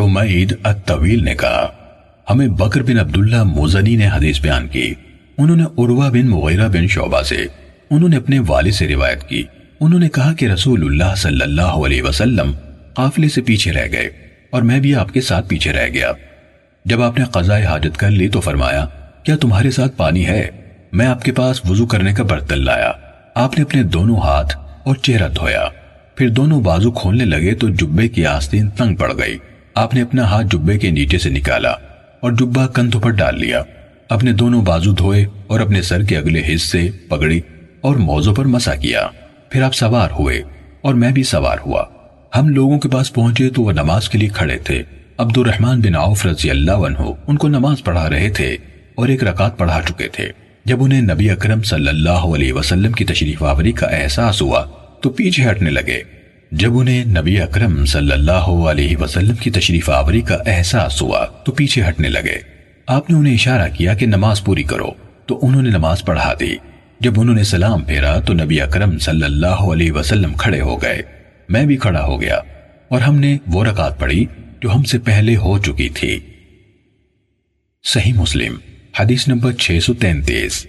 حمید الطویل نے کہا، ہمیں بکر بن عبداللہ موزنی نے حدیث بیان کی۔ انہوں نے عروہ بن مغیرہ بن شعبہ سے انہوں نے اپنے والد سے روایت کی۔ انہوں نے کہا کہ رسول اللہ صلی اللہ علیہ وسلم قافلے سے پیچھے رہ گئے اور میں بھی آپ کے ساتھ پیچھے رہ گیا۔ جب آپ نے قضاء حاجت کر لی تو فرمایا، کیا تمہارے ساتھ پانی ہے؟ میں آپ کے پاس وضو کرنے کا برتن لایا۔ آپ نے اپنے دونوں ہاتھ اور چہرہ دھویا۔ پھر دونوں بازو کھولنے لگے تو جبے کی آستین تنگ پڑ گئی۔ آپ نے اپنا ہاتھ جبے کے نیچے سے نکالا اور جبہ کندھوں پر ڈال لیا۔ اپنے دونوں بازو دھوئے اور اپنے سر کے اگلے حصے پگڑی اور موزوں پر مسا کیا۔ پھر آپ سوار ہوئے اور میں بھی سوار ہوا۔ ہم لوگوں کے پاس پہنچے تو وہ نماز کے لیے کھڑے تھے۔ عبد الرحمن بن عوف رضی اللہ عنہ ان کو نماز پڑھا رہے تھے اور ایک رکعت پڑھا چکے تھے۔ جب انہیں نبی اکرم صلی اللہ علیہ وسلم کی تشریف آوری کا احساس ہوا تو پیچھے ہٹنے لگے۔ جب انہیں نبی اکرم صلی اللہ علیہ وسلم کی تشریف آوری کا احساس ہوا تو پیچھے ہٹنے لگے۔ آپ نے انہیں اشارہ کیا کہ نماز پوری کرو۔ تو انہوں نے نماز پڑھا دی۔ جب انہوں نے سلام پھیرا تو نبی اکرم صلی اللہ علیہ وسلم کھڑے ہو گئے۔ میں بھی کھڑا ہو گیا اور ہم نے وہ رکعت پڑھی جو ہم سے پہلے ہو چکی تھی۔ صحیح مسلم، حدیث نمبر 633